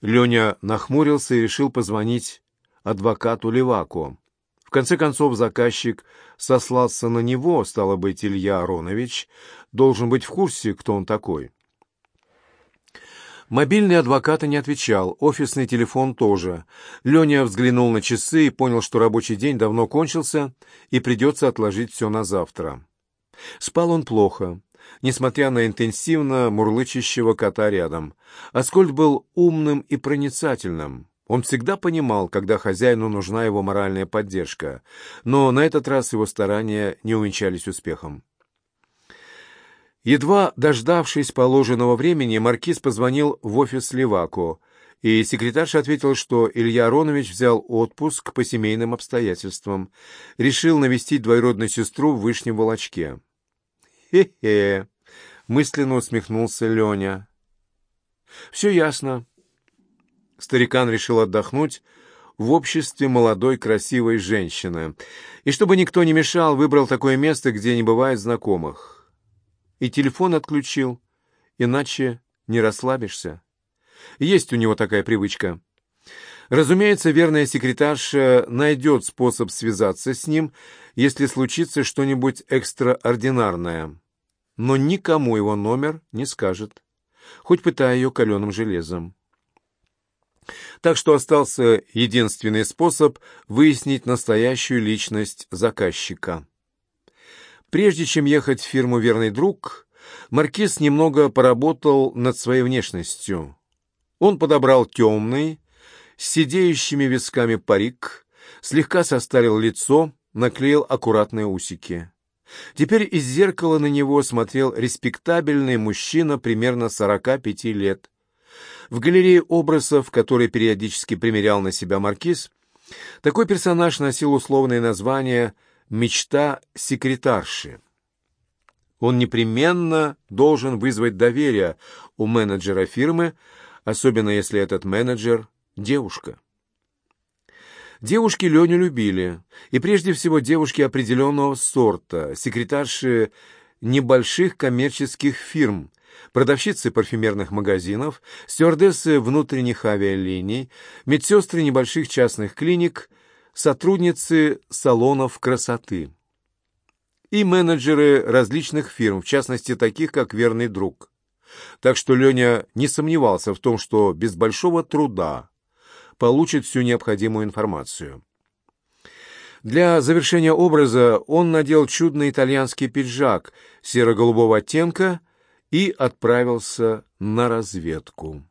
Леня нахмурился и решил позвонить адвокату Леваку. В конце концов заказчик сослался на него, стало быть, Илья Аронович, должен быть в курсе, кто он такой. Мобильный адвоката не отвечал, офисный телефон тоже. Леня взглянул на часы и понял, что рабочий день давно кончился и придется отложить все на завтра. Спал он плохо, несмотря на интенсивно мурлычащего кота рядом. Аскольд был умным и проницательным. Он всегда понимал, когда хозяину нужна его моральная поддержка, но на этот раз его старания не увенчались успехом. Едва дождавшись положенного времени, маркиз позвонил в офис Левако, и секретарша ответил, что Илья Аронович взял отпуск по семейным обстоятельствам, решил навестить двоюродную сестру в Вышнем Волочке. «Хе-хе!» — мысленно усмехнулся Леня. «Все ясно». Старикан решил отдохнуть в обществе молодой красивой женщины, и чтобы никто не мешал, выбрал такое место, где не бывает знакомых и телефон отключил, иначе не расслабишься. Есть у него такая привычка. Разумеется, верная секретарша найдет способ связаться с ним, если случится что-нибудь экстраординарное. Но никому его номер не скажет, хоть пытая ее каленым железом. Так что остался единственный способ выяснить настоящую личность заказчика. Прежде чем ехать в фирму «Верный друг», Маркиз немного поработал над своей внешностью. Он подобрал темный, с сидеющими висками парик, слегка состарил лицо, наклеил аккуратные усики. Теперь из зеркала на него смотрел респектабельный мужчина примерно 45 лет. В галерее образов, которые периодически примерял на себя маркиз, такой персонаж носил условное название мечта секретарши. Он непременно должен вызвать доверие у менеджера фирмы, особенно если этот менеджер – девушка. Девушки Леню любили, и прежде всего девушки определенного сорта, секретарши небольших коммерческих фирм, продавщицы парфюмерных магазинов, стюардессы внутренних авиалиний, медсестры небольших частных клиник сотрудницы салонов красоты и менеджеры различных фирм, в частности, таких как «Верный друг». Так что Леня не сомневался в том, что без большого труда получит всю необходимую информацию. Для завершения образа он надел чудный итальянский пиджак серо-голубого оттенка и отправился на разведку.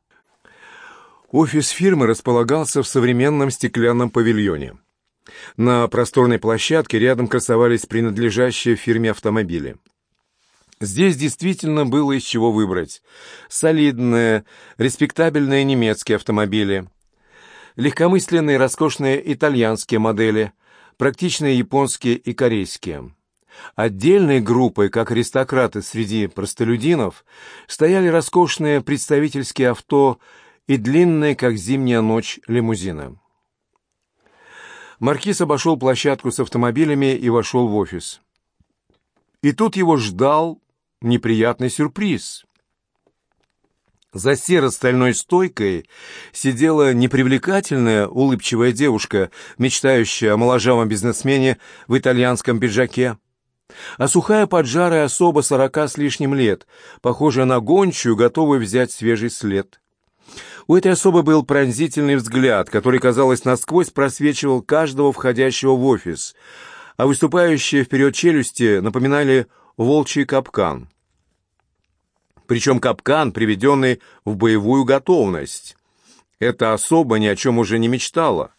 Офис фирмы располагался в современном стеклянном павильоне. На просторной площадке рядом красовались принадлежащие фирме автомобили. Здесь действительно было из чего выбрать. Солидные, респектабельные немецкие автомобили, легкомысленные роскошные итальянские модели, практичные японские и корейские. Отдельной группой, как аристократы среди простолюдинов, стояли роскошные представительские авто и длинные, как зимняя ночь, лимузины. Маркиз обошел площадку с автомобилями и вошел в офис. И тут его ждал неприятный сюрприз. За серо-стальной стойкой сидела непривлекательная, улыбчивая девушка, мечтающая о моложавом бизнесмене в итальянском пиджаке. А сухая поджарая особа сорока с лишним лет, похожая на гончую, готовая взять свежий след. У этой особы был пронзительный взгляд, который, казалось, насквозь просвечивал каждого входящего в офис, а выступающие вперед челюсти напоминали волчий капкан. Причем капкан, приведенный в боевую готовность. Эта особа ни о чем уже не мечтала.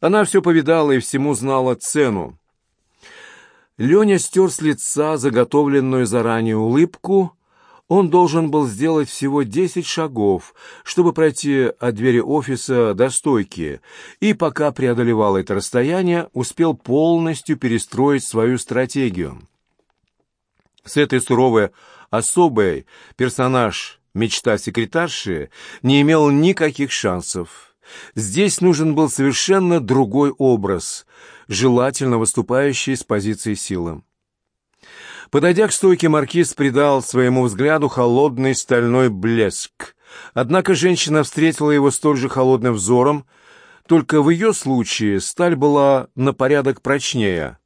Она все повидала и всему знала цену. Леня стер с лица заготовленную заранее улыбку, он должен был сделать всего десять шагов, чтобы пройти от двери офиса до стойки, и пока преодолевал это расстояние, успел полностью перестроить свою стратегию. С этой суровой особой персонаж «Мечта секретарши» не имел никаких шансов. Здесь нужен был совершенно другой образ, желательно выступающий с позиции силы. Подойдя к стойке, маркиз придал своему взгляду холодный стальной блеск, Однако женщина встретила его столь же холодным взором, только в ее случае сталь была на порядок прочнее,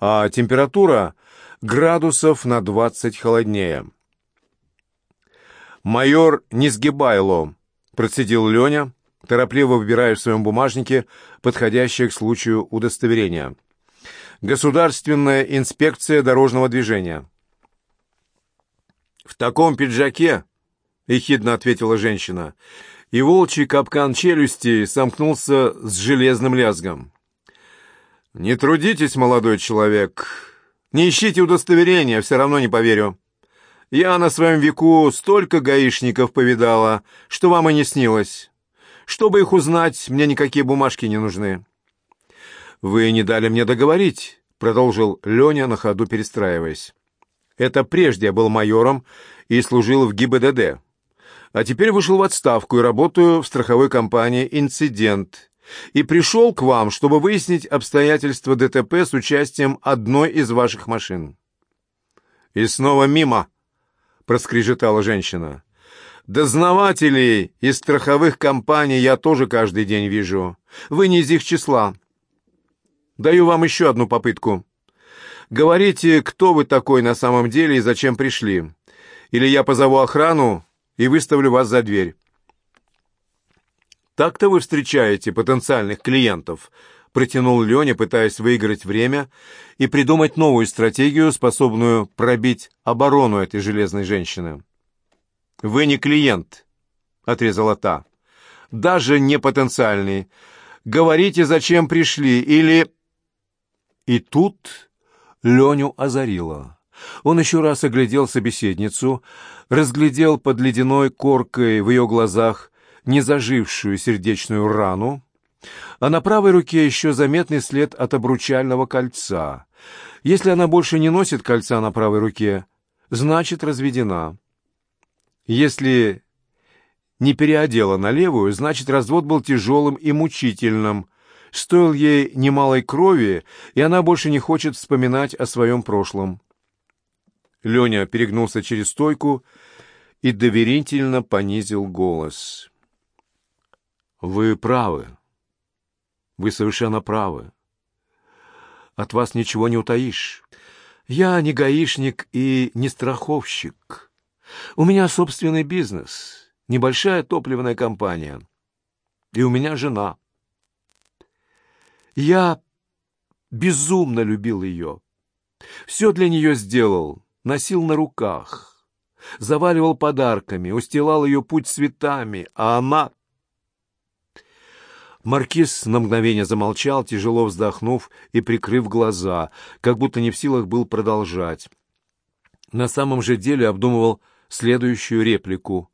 а температура градусов на двадцать холоднее. «Майор Низгибайло», — процедил Леня, торопливо выбирая в своем бумажнике подходящее к случаю удостоверение. «Государственная инспекция дорожного движения». «В таком пиджаке», — ехидно ответила женщина, и волчий капкан челюсти сомкнулся с железным лязгом. «Не трудитесь, молодой человек. Не ищите удостоверения, все равно не поверю. Я на своем веку столько гаишников повидала, что вам и не снилось. Чтобы их узнать, мне никакие бумажки не нужны». «Вы не дали мне договорить», — продолжил Леня на ходу перестраиваясь. «Это прежде я был майором и служил в ГИБДД. А теперь вышел в отставку и работаю в страховой компании «Инцидент». И пришел к вам, чтобы выяснить обстоятельства ДТП с участием одной из ваших машин». «И снова мимо», — проскрежетала женщина. Дознавателей из страховых компаний я тоже каждый день вижу. Вы не из их числа. Даю вам еще одну попытку. Говорите, кто вы такой на самом деле и зачем пришли. Или я позову охрану и выставлю вас за дверь. Так-то вы встречаете потенциальных клиентов, протянул Леня, пытаясь выиграть время и придумать новую стратегию, способную пробить оборону этой железной женщины. «Вы не клиент», — отрезала та. «Даже не потенциальный. Говорите, зачем пришли, или...» И тут Леню озарило. Он еще раз оглядел собеседницу, разглядел под ледяной коркой в ее глазах незажившую сердечную рану, а на правой руке еще заметный след от обручального кольца. Если она больше не носит кольца на правой руке, значит разведена. Если не переодела на левую, значит, развод был тяжелым и мучительным, стоил ей немалой крови, и она больше не хочет вспоминать о своем прошлом. Леня перегнулся через стойку и доверительно понизил голос. «Вы правы. Вы совершенно правы. От вас ничего не утаишь. Я не гаишник и не страховщик». У меня собственный бизнес, небольшая топливная компания. И у меня жена. Я безумно любил ее. Все для нее сделал, носил на руках, заваливал подарками, устилал ее путь цветами, а она... Маркиз на мгновение замолчал, тяжело вздохнув и прикрыв глаза, как будто не в силах был продолжать. На самом же деле обдумывал следующую реплику.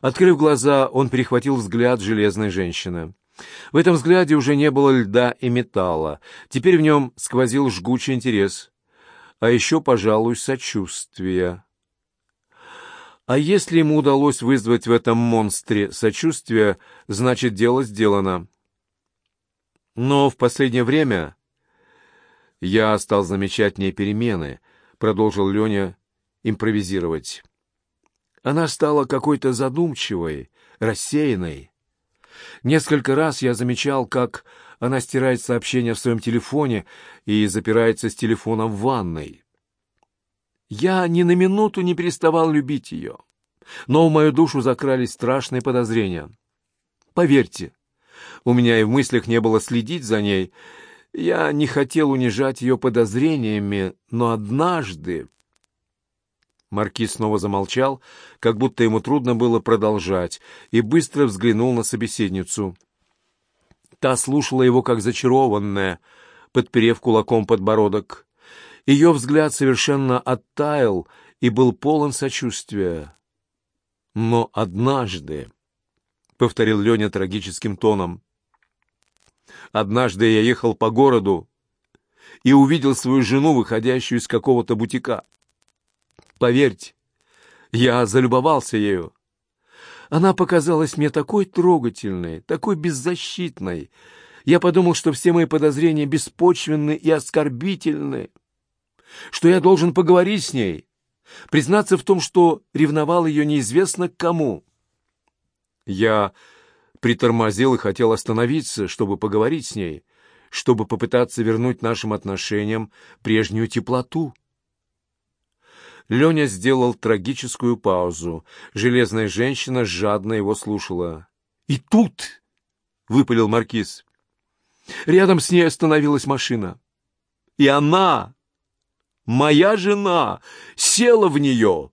Открыв глаза, он перехватил взгляд железной женщины. В этом взгляде уже не было льда и металла. Теперь в нем сквозил жгучий интерес. А еще, пожалуй, сочувствие. А если ему удалось вызвать в этом монстре сочувствие, значит, дело сделано. Но в последнее время я стал замечать в ней перемены, продолжил Леня импровизировать. Она стала какой-то задумчивой, рассеянной. Несколько раз я замечал, как она стирает сообщения в своем телефоне и запирается с телефоном в ванной. Я ни на минуту не переставал любить ее, но в мою душу закрались страшные подозрения. Поверьте, у меня и в мыслях не было следить за ней. Я не хотел унижать ее подозрениями, но однажды Маркиз снова замолчал, как будто ему трудно было продолжать, и быстро взглянул на собеседницу. Та слушала его как зачарованная, подперев кулаком подбородок. Ее взгляд совершенно оттаял и был полон сочувствия. «Но однажды», — повторил Леня трагическим тоном, — «однажды я ехал по городу и увидел свою жену, выходящую из какого-то бутика. Поверьте, я залюбовался ею. Она показалась мне такой трогательной, такой беззащитной. Я подумал, что все мои подозрения беспочвенны и оскорбительны, что я должен поговорить с ней, признаться в том, что ревновал ее неизвестно к кому. Я притормозил и хотел остановиться, чтобы поговорить с ней, чтобы попытаться вернуть нашим отношениям прежнюю теплоту. Леня сделал трагическую паузу. Железная женщина жадно его слушала. «И тут!» — выпалил маркиз. Рядом с ней остановилась машина. И она, моя жена, села в нее.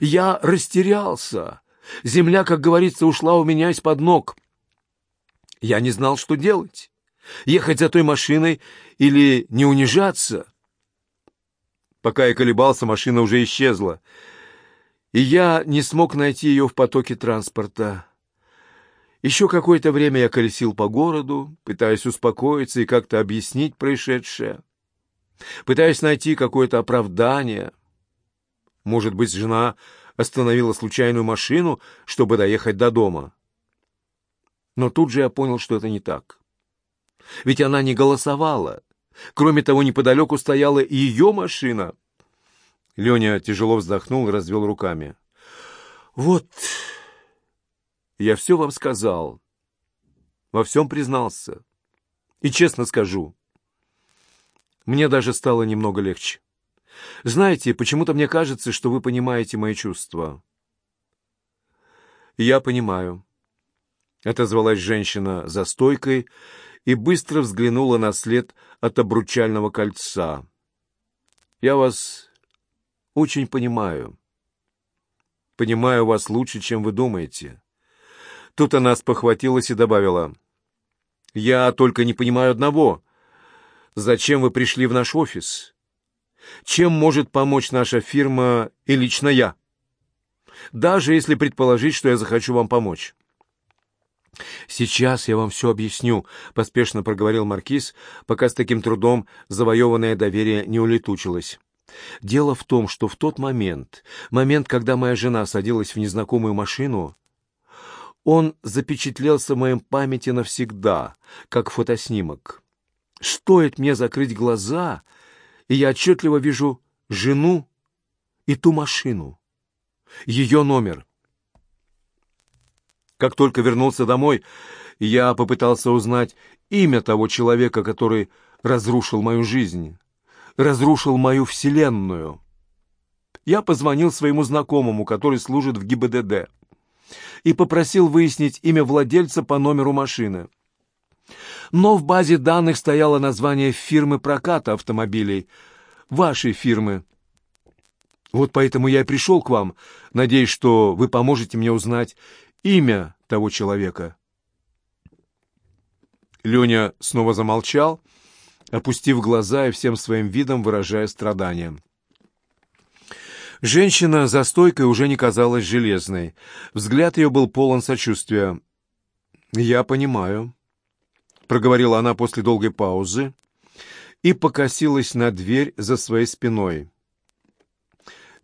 Я растерялся. Земля, как говорится, ушла у меня из-под ног. Я не знал, что делать. Ехать за той машиной или не унижаться. Пока я колебался, машина уже исчезла. И я не смог найти ее в потоке транспорта. Еще какое-то время я колесил по городу, пытаясь успокоиться и как-то объяснить происшедшее. Пытаясь найти какое-то оправдание. Может быть, жена остановила случайную машину, чтобы доехать до дома. Но тут же я понял, что это не так. Ведь она не голосовала. Кроме того, неподалеку стояла и ее машина. Леня тяжело вздохнул и развел руками. «Вот, я все вам сказал, во всем признался. И честно скажу, мне даже стало немного легче. Знаете, почему-то мне кажется, что вы понимаете мои чувства. Я понимаю. Отозвалась женщина за стойкой и быстро взглянула на след от обручального кольца. Я вас очень понимаю. Понимаю вас лучше, чем вы думаете. Тут она спохватилась и добавила. «Я только не понимаю одного. Зачем вы пришли в наш офис? Чем может помочь наша фирма и лично я? Даже если предположить, что я захочу вам помочь». «Сейчас я вам все объясню», — поспешно проговорил Маркиз, пока с таким трудом завоеванное доверие не улетучилось. «Дело в том, что в тот момент, момент, когда моя жена садилась в незнакомую машину, он запечатлелся в моем памяти навсегда, как фотоснимок. Стоит мне закрыть глаза, и я отчетливо вижу жену и ту машину, ее номер. Как только вернулся домой, я попытался узнать имя того человека, который разрушил мою жизнь, разрушил мою вселенную. Я позвонил своему знакомому, который служит в ГИБДД и попросил выяснить имя владельца по номеру машины. Но в базе данных стояло название фирмы проката автомобилей, вашей фирмы. Вот поэтому я и пришел к вам, надеясь, что вы поможете мне узнать имя того человека. Леня снова замолчал, опустив глаза и всем своим видом выражая страдания. Женщина за стойкой уже не казалась железной. Взгляд ее был полон сочувствия. «Я понимаю», — проговорила она после долгой паузы и покосилась на дверь за своей спиной.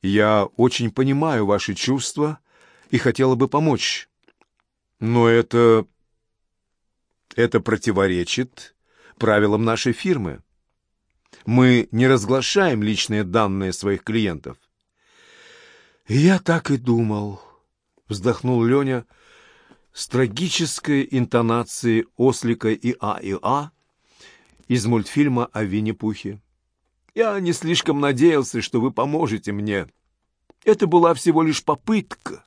«Я очень понимаю ваши чувства и хотела бы помочь. Но это... это противоречит правилам нашей фирмы. Мы не разглашаем личные данные своих клиентов. «Я так и думал», — вздохнул Леня с трагической интонацией ослика и А А из мультфильма о Винни-Пухе. «Я не слишком надеялся, что вы поможете мне. Это была всего лишь попытка,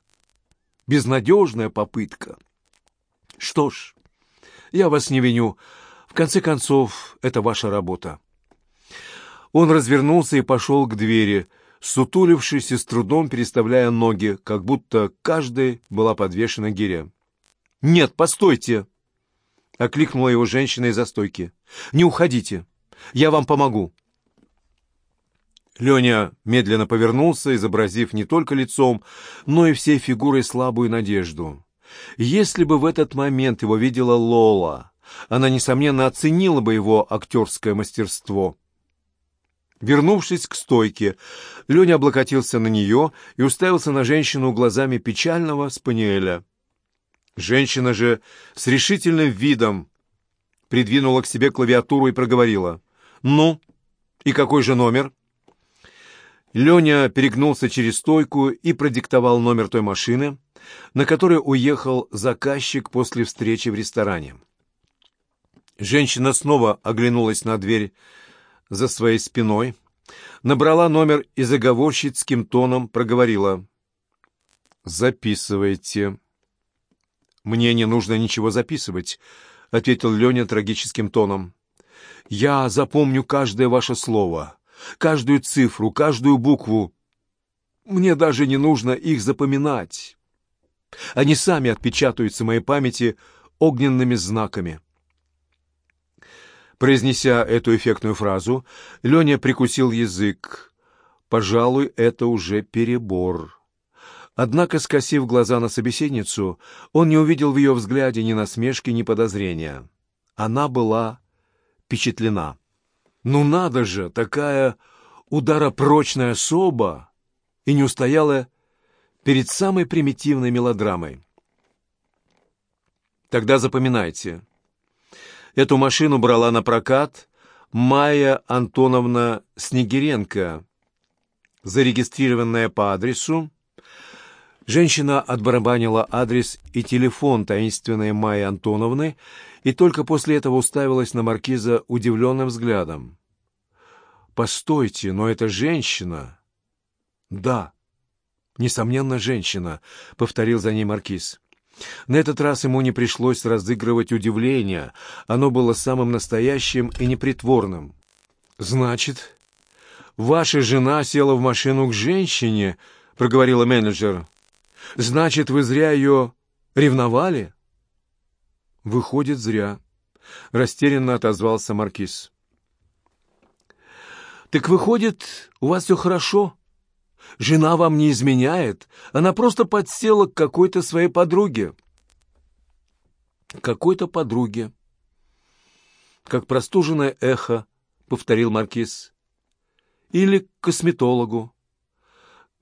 безнадежная попытка. Что ж, я вас не виню. В конце концов, это ваша работа». Он развернулся и пошел к двери, — сутулившись и с трудом переставляя ноги, как будто каждой была подвешена гиря. «Нет, постойте!» — окликнула его женщина из-за стойки. «Не уходите! Я вам помогу!» Леня медленно повернулся, изобразив не только лицом, но и всей фигурой слабую надежду. Если бы в этот момент его видела Лола, она, несомненно, оценила бы его актерское мастерство — Вернувшись к стойке, Леня облокотился на нее и уставился на женщину глазами печального спаниеля. Женщина же с решительным видом придвинула к себе клавиатуру и проговорила. «Ну, и какой же номер?» Леня перегнулся через стойку и продиктовал номер той машины, на которой уехал заказчик после встречи в ресторане. Женщина снова оглянулась на дверь за своей спиной, набрала номер и заговорщицким тоном проговорила. «Записывайте». «Мне не нужно ничего записывать», — ответил Леня трагическим тоном. «Я запомню каждое ваше слово, каждую цифру, каждую букву. Мне даже не нужно их запоминать. Они сами отпечатаются в моей памяти огненными знаками». Произнеся эту эффектную фразу, Леня прикусил язык. Пожалуй, это уже перебор. Однако, скосив глаза на собеседницу, он не увидел в ее взгляде ни насмешки, ни подозрения. Она была впечатлена. «Ну надо же, такая ударопрочная особа!» И не устояла перед самой примитивной мелодрамой. «Тогда запоминайте. Эту машину брала на прокат Майя Антоновна Снегиренко, зарегистрированная по адресу. Женщина отбарабанила адрес и телефон таинственной Майи Антоновны и только после этого уставилась на маркиза удивленным взглядом. «Постойте, но это женщина!» «Да, несомненно, женщина», — повторил за ней маркиз. На этот раз ему не пришлось разыгрывать удивление, оно было самым настоящим и непритворным. «Значит, ваша жена села в машину к женщине?» — проговорила менеджер. «Значит, вы зря ее ревновали?» «Выходит, зря», — растерянно отозвался Маркиз. «Так выходит, у вас все хорошо?» Жена вам не изменяет, она просто подсела к какой-то своей подруге. Какой-то подруге. Как простуженное эхо, повторил Маркиз. Или к косметологу.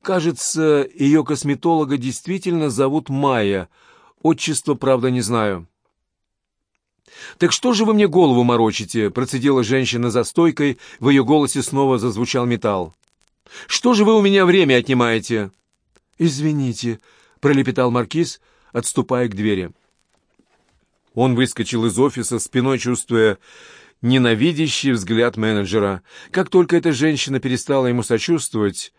Кажется, ее косметолога действительно зовут Майя. Отчество, правда, не знаю. «Так что же вы мне голову морочите?» — процедила женщина за стойкой, в ее голосе снова зазвучал металл. Что же вы у меня время отнимаете?» «Извините», — пролепетал маркиз, отступая к двери. Он выскочил из офиса, спиной чувствуя ненавидящий взгляд менеджера. Как только эта женщина перестала ему сочувствовать,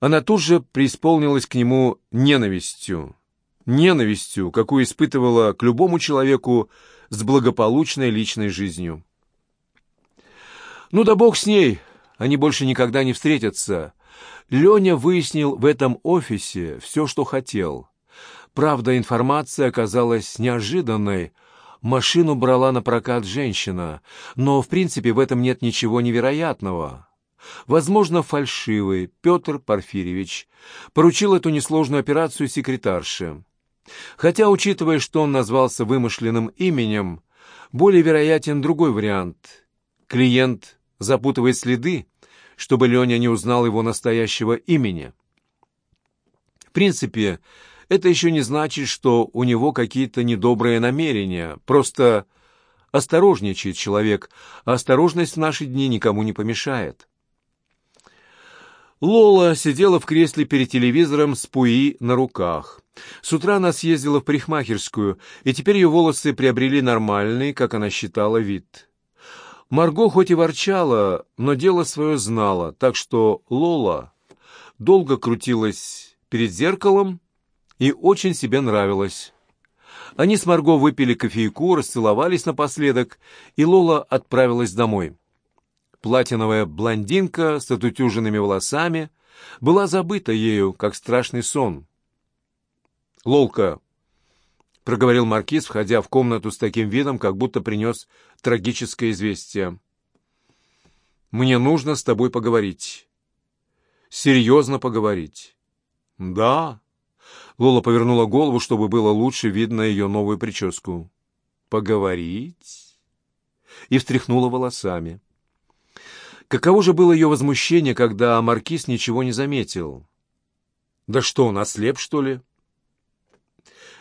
она тут же преисполнилась к нему ненавистью. Ненавистью, какую испытывала к любому человеку с благополучной личной жизнью. «Ну да бог с ней!» Они больше никогда не встретятся. Леня выяснил в этом офисе все, что хотел. Правда, информация оказалась неожиданной. Машину брала на прокат женщина, но, в принципе, в этом нет ничего невероятного. Возможно, фальшивый Петр Порфирьевич поручил эту несложную операцию секретарше. Хотя, учитывая, что он назвался вымышленным именем, более вероятен другой вариант. Клиент запутывает следы, чтобы Леня не узнал его настоящего имени. В принципе, это еще не значит, что у него какие-то недобрые намерения. Просто осторожничает человек, а осторожность в наши дни никому не помешает. Лола сидела в кресле перед телевизором с пуи на руках. С утра она съездила в парикмахерскую, и теперь ее волосы приобрели нормальный, как она считала, вид. Марго хоть и ворчала, но дело свое знала, так что Лола долго крутилась перед зеркалом и очень себе нравилась. Они с Марго выпили кофейку, расцеловались напоследок, и Лола отправилась домой. Платиновая блондинка с отутюженными волосами была забыта ею, как страшный сон. «Лолка, — проговорил маркиз, входя в комнату с таким видом, как будто принес трагическое известие. «Мне нужно с тобой поговорить. Серьезно поговорить». «Да». Лола повернула голову, чтобы было лучше видно ее новую прическу. «Поговорить?» И встряхнула волосами. Каково же было ее возмущение, когда маркиз ничего не заметил? «Да что, он ослеп, что ли?»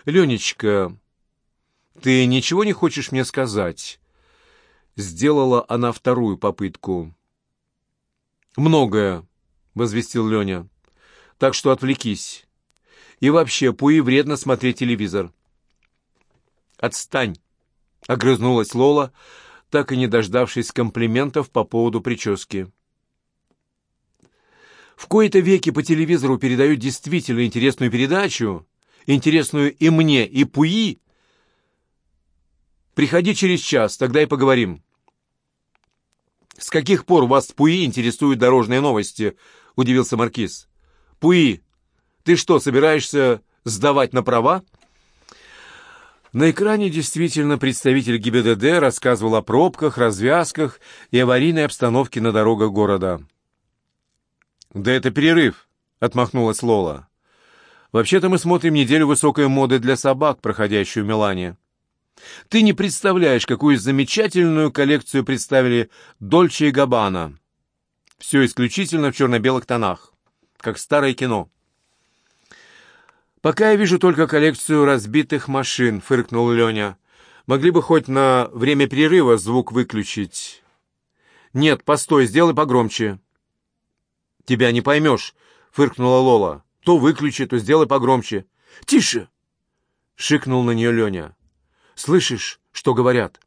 «Ленечка, ты ничего не хочешь мне сказать?» Сделала она вторую попытку. «Многое», — возвестил Леня. «Так что отвлекись. И вообще, Пуи вредно смотреть телевизор. «Отстань!» — огрызнулась Лола, так и не дождавшись комплиментов по поводу прически. В кои-то веки по телевизору передают действительно интересную передачу, интересную и мне, и Пуи. Приходи через час, тогда и поговорим. «С каких пор вас Пуи интересуют дорожные новости?» — удивился Маркиз. «Пуи, ты что, собираешься сдавать на права?» На экране действительно представитель ГИБДД рассказывал о пробках, развязках и аварийной обстановке на дорогах города. «Да это перерыв», — отмахнулась Лола. «Вообще-то мы смотрим неделю высокой моды для собак, проходящую в Милане. Ты не представляешь, какую замечательную коллекцию представили Дольче и Габбана. Все исключительно в черно-белых тонах, как старое кино». «Пока я вижу только коллекцию разбитых машин», — фыркнул Леня. «Могли бы хоть на время перерыва звук выключить». «Нет, постой, сделай погромче». «Тебя не поймешь», — фыркнула Лола. «То выключи, то сделай погромче». «Тише!» — шикнул на нее Леня. «Слышишь, что говорят?»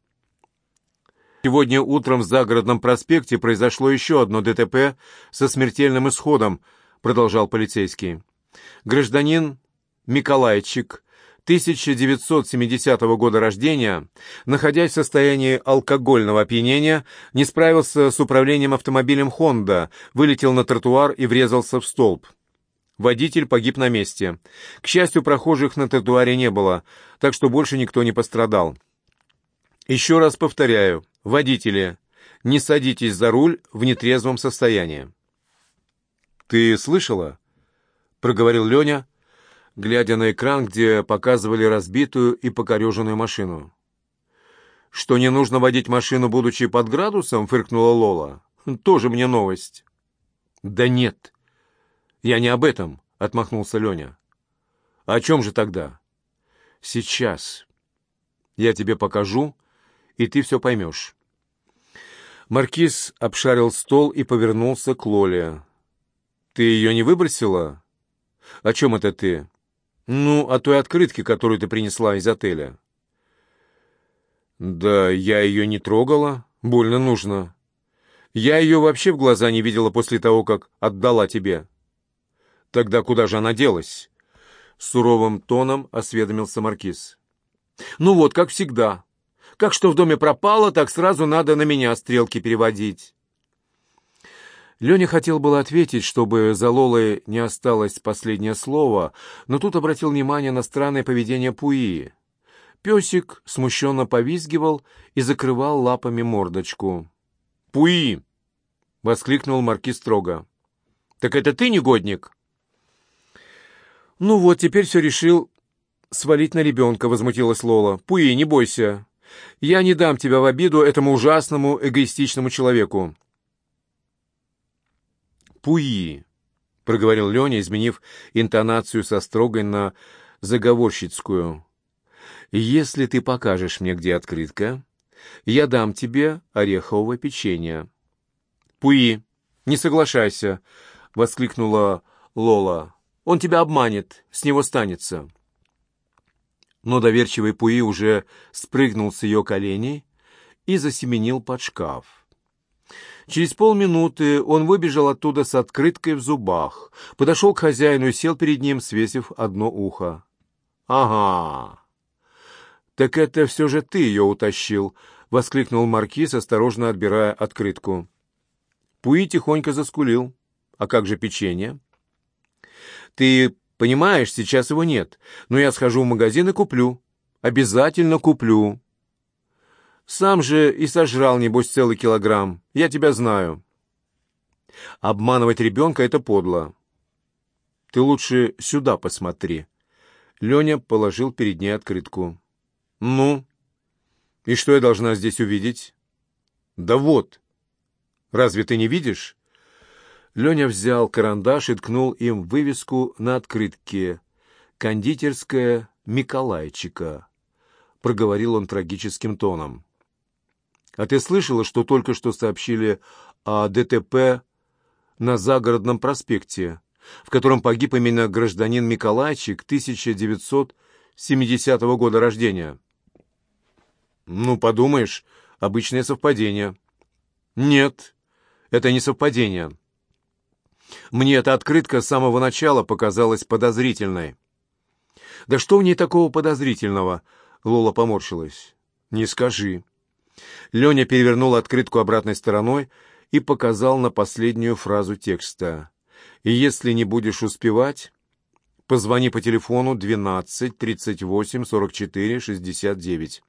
Сегодня утром в Загородном проспекте произошло еще одно ДТП со смертельным исходом, продолжал полицейский. Гражданин Миколайчик, 1970 года рождения, находясь в состоянии алкогольного опьянения, не справился с управлением автомобилем «Хонда», вылетел на тротуар и врезался в столб. Водитель погиб на месте. К счастью, прохожих на тротуаре не было, так что больше никто не пострадал. Еще раз повторяю, водители, не садитесь за руль в нетрезвом состоянии. «Ты слышала?» — проговорил Леня, глядя на экран, где показывали разбитую и покореженную машину. «Что не нужно водить машину, будучи под градусом?» — фыркнула Лола. «Тоже мне новость». «Да нет, я не об этом», — отмахнулся Леня. «О чем же тогда?» «Сейчас. Я тебе покажу, и ты все поймешь». Маркиз обшарил стол и повернулся к Лоле. «Ты ее не выбросила?» «О чем это ты?» «Ну, о той открытке, которую ты принесла из отеля». «Да я ее не трогала. Больно нужно. Я ее вообще в глаза не видела после того, как отдала тебе». «Тогда куда же она делась?» Суровым тоном осведомился Маркиз. «Ну вот, как всегда. Как что в доме пропало, так сразу надо на меня стрелки переводить». Леня хотел было ответить, чтобы за Лолой не осталось последнее слово, но тут обратил внимание на странное поведение Пуи. Песик смущенно повизгивал и закрывал лапами мордочку. «Пуи!» — воскликнул маркиз строго. «Так это ты, негодник?» «Ну вот, теперь все решил свалить на ребенка», — возмутилась Лола. «Пуи, не бойся. Я не дам тебя в обиду этому ужасному эгоистичному человеку». Пуи, — проговорил Леня, изменив интонацию со строгой на заговорщицкую. «Если ты покажешь мне, где открытка, я дам тебе орехового печенья». «Пуи, не соглашайся!» — воскликнула Лола. «Он тебя обманет, с него станется». Но доверчивый Пуи уже спрыгнул с ее коленей и засеменил под шкаф. Через полминуты он выбежал оттуда с открыткой в зубах, подошел к хозяину и сел перед ним, свесив одно ухо. «Ага! Так это все же ты ее утащил!» — воскликнул маркиз, осторожно отбирая открытку. Пуи тихонько заскулил. «А как же печенье?» «Ты понимаешь, сейчас его нет, но я схожу в магазин и куплю. Обязательно куплю!» Сам же и сожрал, небось, целый килограмм. Я тебя знаю. Обманывать ребенка — это подло. Ты лучше сюда посмотри. Леня положил перед ней открытку. Ну? И что я должна здесь увидеть? Да вот. Разве ты не видишь? Леня взял карандаш и ткнул им вывеску на открытке. «Кондитерская Миколайчика», — проговорил он трагическим тоном. А ты слышала, что только что сообщили о ДТП на Загородном проспекте? в котором погиб именно гражданин Миколайчик 1970 года рождения. Ну, подумаешь, обычное совпадение. Нет, это не совпадение. Мне эта открытка с самого начала показалась подозрительной. «Да что в ней такого подозрительного?» — Лола поморщилась. «Не скажи». Леня перевернул открытку обратной стороной и показал на последнюю фразу текста. «И если не будешь успевать, позвони по телефону 12 38 44 69».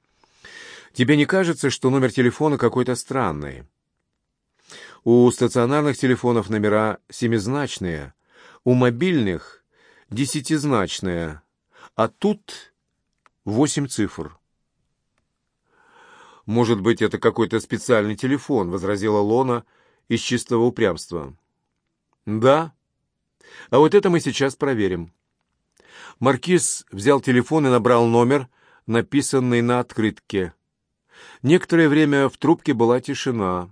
Тебе не кажется, что номер телефона какой-то странный? У стационарных телефонов номера семизначные, у мобильных — десятизначные, а тут восемь цифр. «Может быть, это какой-то специальный телефон», — возразила Лона из чистого упрямства. «Да. А вот это мы сейчас проверим». Маркиз взял телефон и набрал номер, написанный на открытке. Некоторое время в трубке была тишина.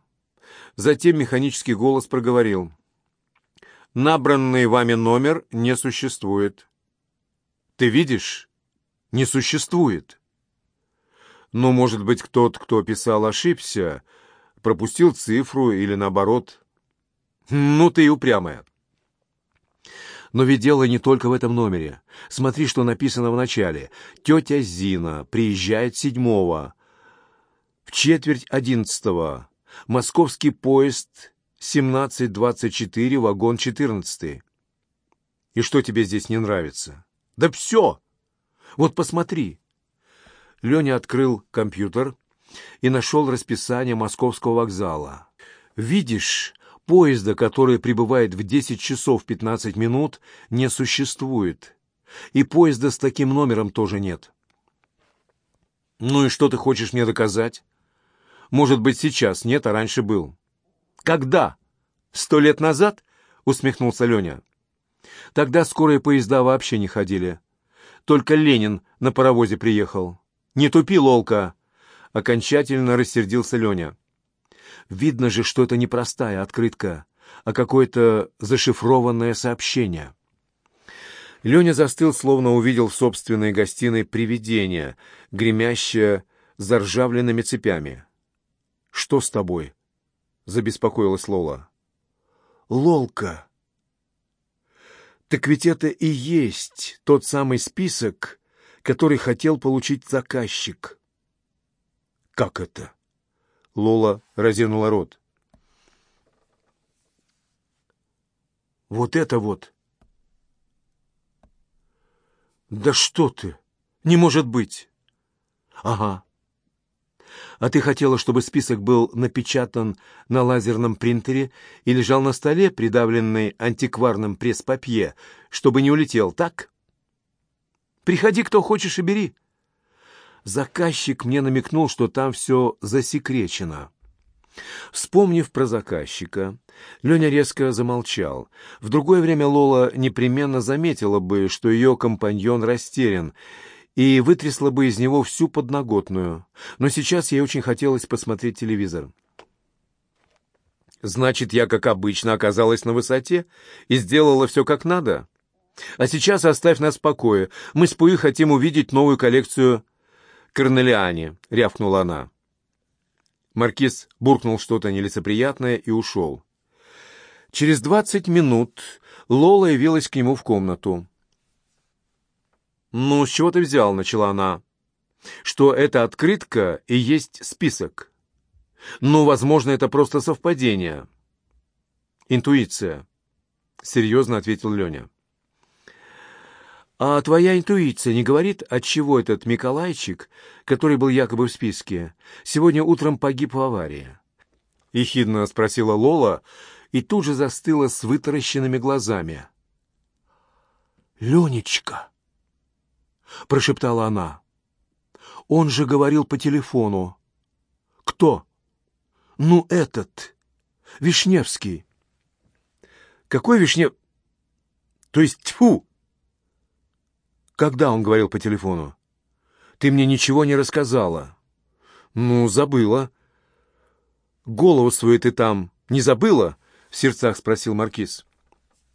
Затем механический голос проговорил. «Набранный вами номер не существует». «Ты видишь? Не существует». «Ну, может быть, кто-то, кто писал, ошибся, пропустил цифру или наоборот». «Ну, ты и упрямая». Но ведь дело не только в этом номере. Смотри, что написано в начале. «Тетя Зина приезжает седьмого. В четверть одиннадцатого. Московский поезд 1724, вагон 14. И что тебе здесь не нравится? Да все! Вот посмотри. Леня открыл компьютер и нашел расписание московского вокзала. Видишь, поезда, который прибывает в 10 часов 15 минут, не существует. И поезда с таким номером тоже нет. Ну и что ты хочешь мне доказать? Может быть, сейчас нет, а раньше был. Когда? Сто лет назад? Усмехнулся Леня. Тогда скорые поезда вообще не ходили. Только Ленин на паровозе приехал. Не тупи, лолка! Окончательно рассердился Леня. Видно же, что это не простая открытка, а какое-то зашифрованное сообщение. Леня застыл, словно увидел в собственной гостиной привидение, гремящее заржавленными цепями. «Что с тобой?» — забеспокоилась Лола. «Лолка!» «Так ведь это и есть тот самый список, который хотел получить заказчик». «Как это?» — Лола разинула рот. «Вот это вот!» «Да что ты! Не может быть!» «Ага, а ты хотела, чтобы список был напечатан на лазерном принтере и лежал на столе, придавленный антикварным пресс-папье, чтобы не улетел, так? Приходи, кто хочешь, и бери. Заказчик мне намекнул, что там все засекречено. Вспомнив про заказчика, Леня резко замолчал. В другое время Лола непременно заметила бы, что ее компаньон растерян, и вытрясла бы из него всю подноготную. Но сейчас ей очень хотелось посмотреть телевизор. Значит, я, как обычно, оказалась на высоте и сделала все как надо. А сейчас оставь нас в покое. Мы с Пуи хотим увидеть новую коллекцию Корнелиани, — рявкнула она. Маркиз буркнул что-то нелицеприятное и ушел. Через двадцать минут Лола явилась к нему в комнату. «Ну, с чего ты взял?» — начала она. «Что эта открытка и есть список. Ну, возможно, это просто совпадение». «Интуиция», — серьезно ответил Леня. «А твоя интуиция не говорит, отчего этот Миколайчик, который был якобы в списке, сегодня утром погиб в аварии?» Ехидно спросила Лола и тут же застыла с вытаращенными глазами. «Ленечка!» — прошептала она. «Он же говорил по телефону». «Кто?» «Ну, этот. Вишневский». «Какой Вишнев...» «То есть, тьфу!» «Когда он говорил по телефону?» «Ты мне ничего не рассказала». «Ну, забыла». «Голову свою ты там не забыла?» — в сердцах спросил Маркиз.